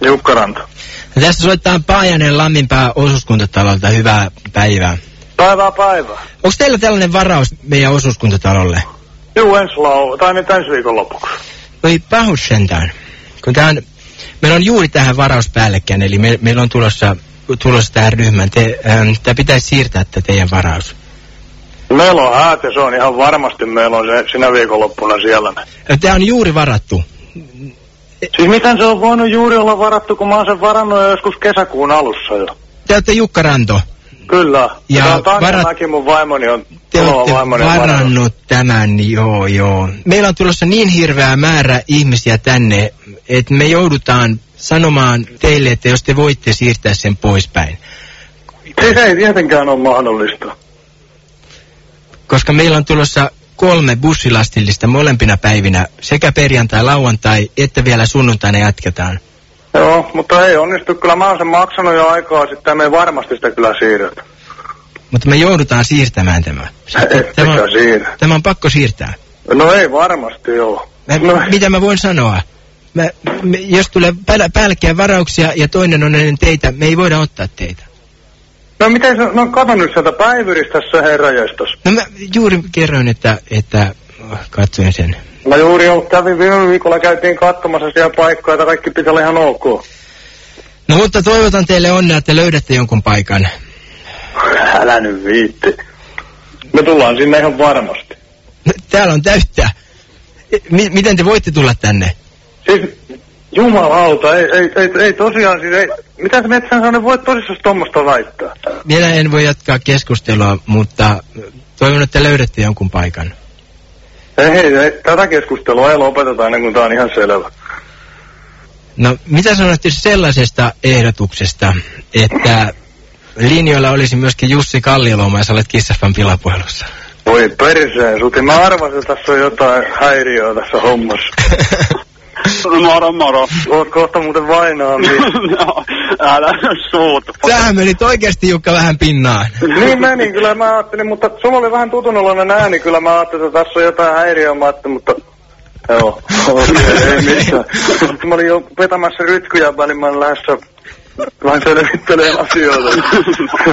Jukka Ranta. Tässä soittaa Paajanen Lamminpää osuuskuntatalolta. Hyvää päivää. Päivää päivää. Onko teillä tällainen varaus meidän osuuskuntatalolle? Juu, ensi lau, tai nyt ensi viikon lopuksi. Oi pahus sentään. Kun tää on, meillä on juuri tähän varaus päällekkäin, eli me, meillä on tulossa, tulossa tähän ryhmään. Te, ähm, tää pitäisi siirtää tätä teidän varaus. Meillä on häät ja se on ihan varmasti meillä on se sinä viikonloppuna siellä. Tämä on juuri varattu. Siis miten se on voinut juuri olla varattu, kun mä oon sen varannut jo joskus kesäkuun alussa jo. Te olette Jukka Ranto. Kyllä. Ja Ja varat- mun vaimoni on Te olette vaimoni on varannut tämän, joo joo. Meillä on tulossa niin hirveä määrä ihmisiä tänne, että me joudutaan sanomaan teille, että jos te voitte siirtää sen poispäin. Siis ei tietenkään ole mahdollista. Koska meillä on tulossa kolme bussilastillista molempina päivinä, sekä perjantai, lauantai, että vielä sunnuntaina jatketaan. Joo, mutta ei onnistu. Kyllä mä oon sen maksanut jo aikaa sitten, me ei varmasti sitä kyllä siirretä. Mutta me joudutaan siirtämään tämä. On, siirrä. tämä on pakko siirtää. No ei varmasti joo. Mä, No. Mitä mä voin sanoa? Mä, me, jos tulee pääl, päällekkäin varauksia ja toinen on ennen teitä, me ei voida ottaa teitä. No miten se, no kato nyt sieltä päivyristä se herrajestos. No mä juuri kerroin, että, että oh, katsoin sen. Mä juuri kävin viime viikolla, käytiin katsomassa siellä paikkaa, että kaikki pitää olla ihan ok. No mutta toivotan teille onnea, että löydätte jonkun paikan. Älä nyt viitti. Me tullaan sinne ihan varmasti. No, Täällä on täyttä. M- miten te voitte tulla tänne? Siis jumalauta, ei, ei, ei, ei tosiaan siis ei, mitä se metsän sanoo, voit tosissaan tuommoista väittää. Vielä en voi jatkaa keskustelua, mutta toivon, että löydätte jonkun paikan. Ei, ei, ei tätä keskustelua ei lopeteta ennen kuin tää on ihan selvä. No, mitä sanotte sellaisesta ehdotuksesta, että linjoilla olisi myöskin Jussi Kallioluoma, jos olet kissafan pilapuhelussa? Voi perseen suti, mä arvasin, että tässä on jotain häiriöä tässä hommassa. Moro, moro. Oot kohta muuten vainaa no, älä suutu. Sähän menit oikeasti Jukka vähän pinnaan. Niin meni, kyllä mä ajattelin, mutta sulla oli vähän tutun oloinen ääni, kyllä mä ajattelin, että tässä on jotain häiriöä, mutta joo, okay, ei mitään. Mä olin jo vetämässä rytkyjä välin, mä olin lähdössä vähän selvittelemään asioita.